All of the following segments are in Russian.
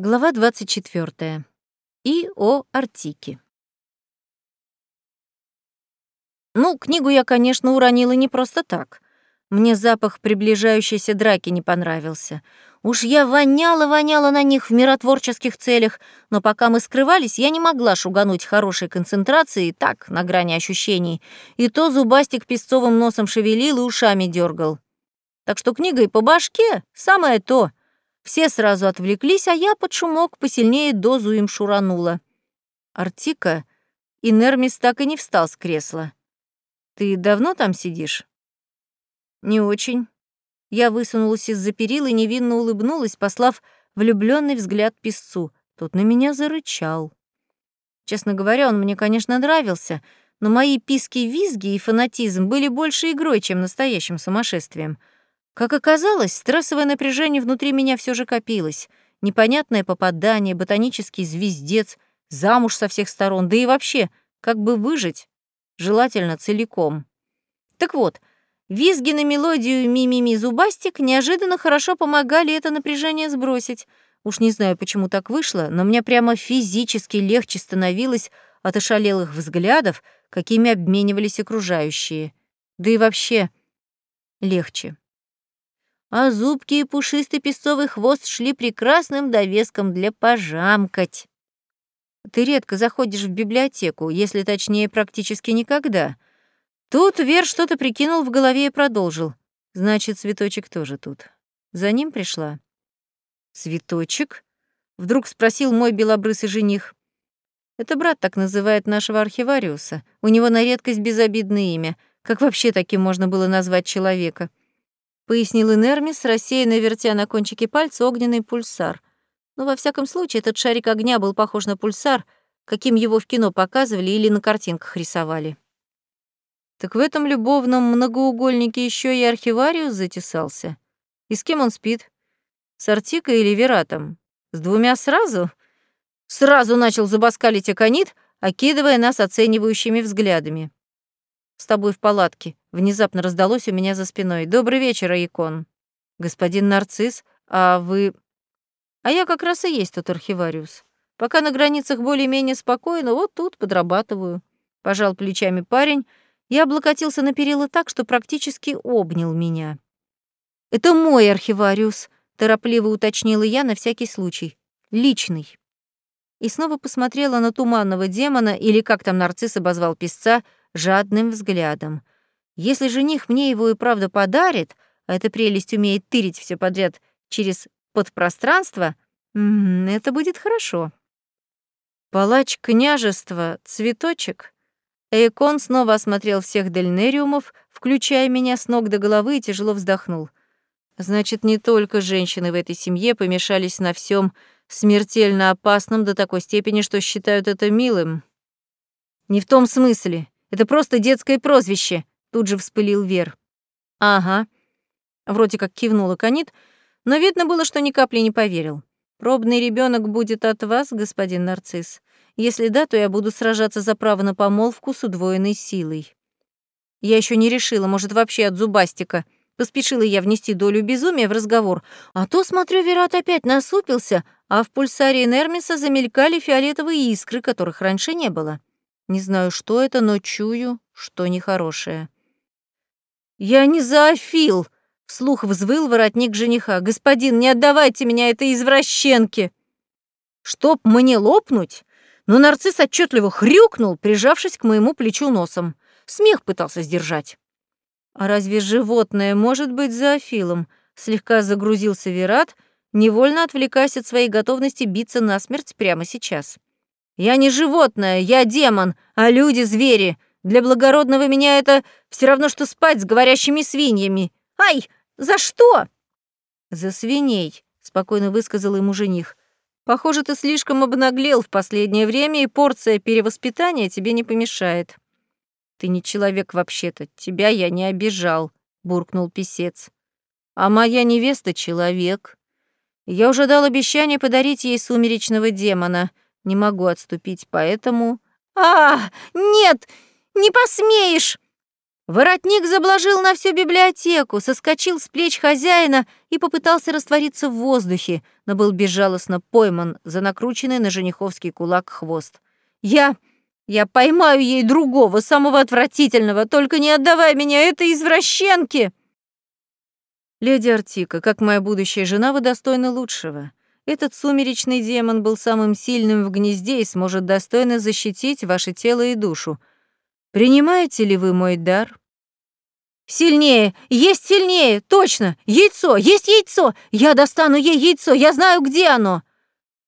Глава 24. И о Артике. Ну, книгу я, конечно, уронила не просто так. Мне запах приближающейся драки не понравился. Уж я воняла-воняла на них в миротворческих целях, но пока мы скрывались, я не могла шугануть хорошей концентрации, так, на грани ощущений, и то зубастик песцовым носом шевелил и ушами дергал. Так что книга и по башке — самое то — все сразу отвлеклись, а я под шумок посильнее дозу им шуранула. Артика и Нермис так и не встал с кресла. «Ты давно там сидишь?» «Не очень». Я высунулась из-за перил и невинно улыбнулась, послав влюбленный взгляд песцу. Тот на меня зарычал. Честно говоря, он мне, конечно, нравился, но мои писки-визги и фанатизм были больше игрой, чем настоящим сумасшествием — как оказалось, стрессовое напряжение внутри меня все же копилось. Непонятное попадание, ботанический звездец, замуж со всех сторон, да и вообще, как бы выжить, желательно целиком. Так вот, визги на мелодию «Ми-ми-ми, зубастик» неожиданно хорошо помогали это напряжение сбросить. Уж не знаю, почему так вышло, но мне прямо физически легче становилось от ошалелых взглядов, какими обменивались окружающие. Да и вообще легче а зубки и пушистый песцовый хвост шли прекрасным довеском для пожамкать. Ты редко заходишь в библиотеку, если точнее, практически никогда. Тут Вер что-то прикинул в голове и продолжил. Значит, цветочек тоже тут. За ним пришла. Цветочек? Вдруг спросил мой белобрысый жених. Это брат так называет нашего архивариуса. У него на редкость безобидное имя. Как вообще таким можно было назвать человека? Пояснил Инермис, рассеянно вертя на кончике пальца огненный пульсар. Но во всяком случае этот шарик огня был похож на пульсар, каким его в кино показывали или на картинках рисовали. Так в этом любовном многоугольнике еще и архивариус затесался. И с кем он спит? С Артикой или Вератом? С двумя сразу? Сразу начал забаскалить Аконит, окидывая нас оценивающими взглядами. «С тобой в палатке», — внезапно раздалось у меня за спиной. «Добрый вечер, Айкон». «Господин Нарцисс, а вы...» «А я как раз и есть тот архивариус. Пока на границах более-менее спокойно, вот тут подрабатываю». Пожал плечами парень и облокотился на перила так, что практически обнял меня. «Это мой архивариус», — торопливо уточнила я на всякий случай. «Личный». И снова посмотрела на туманного демона, или как там нарцисс обозвал песца — жадным взглядом. Если жених мне его и правда подарит, а эта прелесть умеет тырить все подряд через подпространство, это будет хорошо. Палач княжества, цветочек. Эйкон снова осмотрел всех дельнериумов, включая меня с ног до головы и тяжело вздохнул. Значит, не только женщины в этой семье помешались на всем смертельно опасном до такой степени, что считают это милым. Не в том смысле. Это просто детское прозвище», — тут же вспылил Вер. «Ага». Вроде как кивнула Канит, но видно было, что ни капли не поверил. «Пробный ребенок будет от вас, господин нарцисс. Если да, то я буду сражаться за право на помолвку с удвоенной силой». Я еще не решила, может, вообще от зубастика. Поспешила я внести долю безумия в разговор. А то, смотрю, Верат опять насупился, а в пульсаре Нермиса замелькали фиолетовые искры, которых раньше не было. Не знаю, что это, но чую, что нехорошее. «Я не зоофил!» — вслух взвыл воротник жениха. «Господин, не отдавайте меня этой извращенке!» «Чтоб мне лопнуть?» Но нарцисс отчетливо хрюкнул, прижавшись к моему плечу носом. Смех пытался сдержать. «А разве животное может быть зоофилом?» Слегка загрузился Верат, невольно отвлекаясь от своей готовности биться насмерть прямо сейчас. Я не животное, я демон, а люди — звери. Для благородного меня это все равно, что спать с говорящими свиньями. Ай, за что?» «За свиней», — спокойно высказал ему жених. «Похоже, ты слишком обнаглел в последнее время, и порция перевоспитания тебе не помешает». «Ты не человек вообще-то, тебя я не обижал», — буркнул писец. «А моя невеста — человек. Я уже дал обещание подарить ей сумеречного демона — не могу отступить, поэтому... А, нет, не посмеешь! Воротник заблажил на всю библиотеку, соскочил с плеч хозяина и попытался раствориться в воздухе, но был безжалостно пойман за накрученный на жениховский кулак хвост. «Я... я поймаю ей другого, самого отвратительного, только не отдавай меня этой извращенке!» «Леди Артика, как моя будущая жена, вы достойны лучшего. Этот сумеречный демон был самым сильным в гнезде и сможет достойно защитить ваше тело и душу. Принимаете ли вы мой дар? Сильнее! Есть сильнее! Точно! Яйцо! Есть яйцо! Я достану ей яйцо! Я знаю, где оно!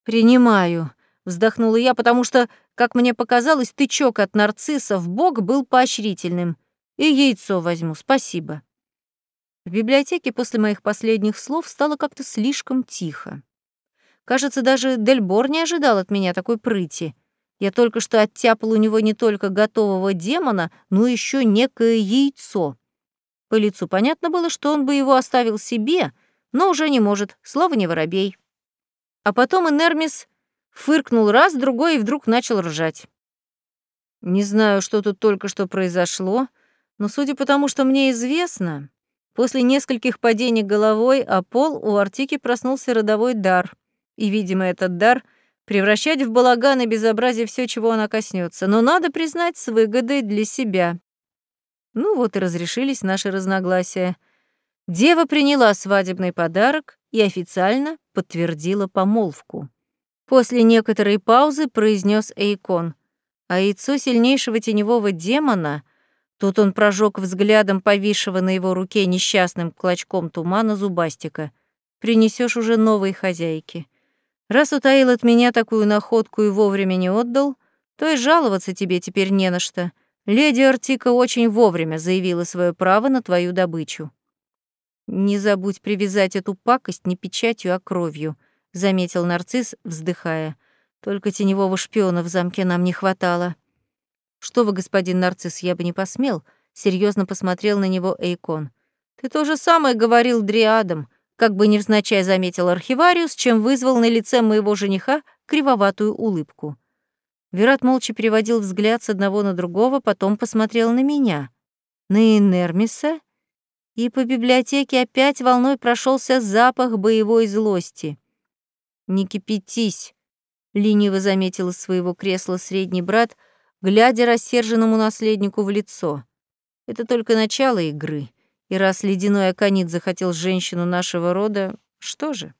Принимаю, вздохнула я, потому что, как мне показалось, тычок от нарцисса в бок был поощрительным. И яйцо возьму, спасибо. В библиотеке после моих последних слов стало как-то слишком тихо. Кажется, даже Дельбор не ожидал от меня такой прыти. Я только что оттяпал у него не только готового демона, но еще некое яйцо. По лицу понятно было, что он бы его оставил себе, но уже не может, слово не воробей. А потом Энермис фыркнул раз, другой и вдруг начал ржать. Не знаю, что тут только что произошло, но судя по тому, что мне известно, после нескольких падений головой о пол у Артики проснулся родовой дар и, видимо, этот дар — превращать в балаган и безобразие все, чего она коснется, но надо признать с выгодой для себя. Ну вот и разрешились наши разногласия. Дева приняла свадебный подарок и официально подтвердила помолвку. После некоторой паузы произнес Эйкон, а яйцо сильнейшего теневого демона — Тут он прожег взглядом повисшего на его руке несчастным клочком тумана зубастика. Принесешь уже новой хозяйке. Раз утаил от меня такую находку и вовремя не отдал, то и жаловаться тебе теперь не на что. Леди Артика очень вовремя заявила свое право на твою добычу. Не забудь привязать эту пакость не печатью, а кровью, заметил нарцисс, вздыхая. Только теневого шпиона в замке нам не хватало. Что вы, господин нарцисс, я бы не посмел, серьезно посмотрел на него Эйкон. Ты то же самое говорил дриадам, как бы невзначай заметил архивариус, чем вызвал на лице моего жениха кривоватую улыбку. Верат молча переводил взгляд с одного на другого, потом посмотрел на меня. На Энермиса, и по библиотеке опять волной прошелся запах боевой злости. «Не кипятись», — лениво заметил из своего кресла средний брат, глядя рассерженному наследнику в лицо. «Это только начало игры». И раз ледяной аконит захотел женщину нашего рода, что же?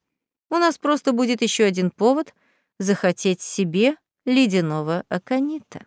У нас просто будет еще один повод захотеть себе ледяного аконита.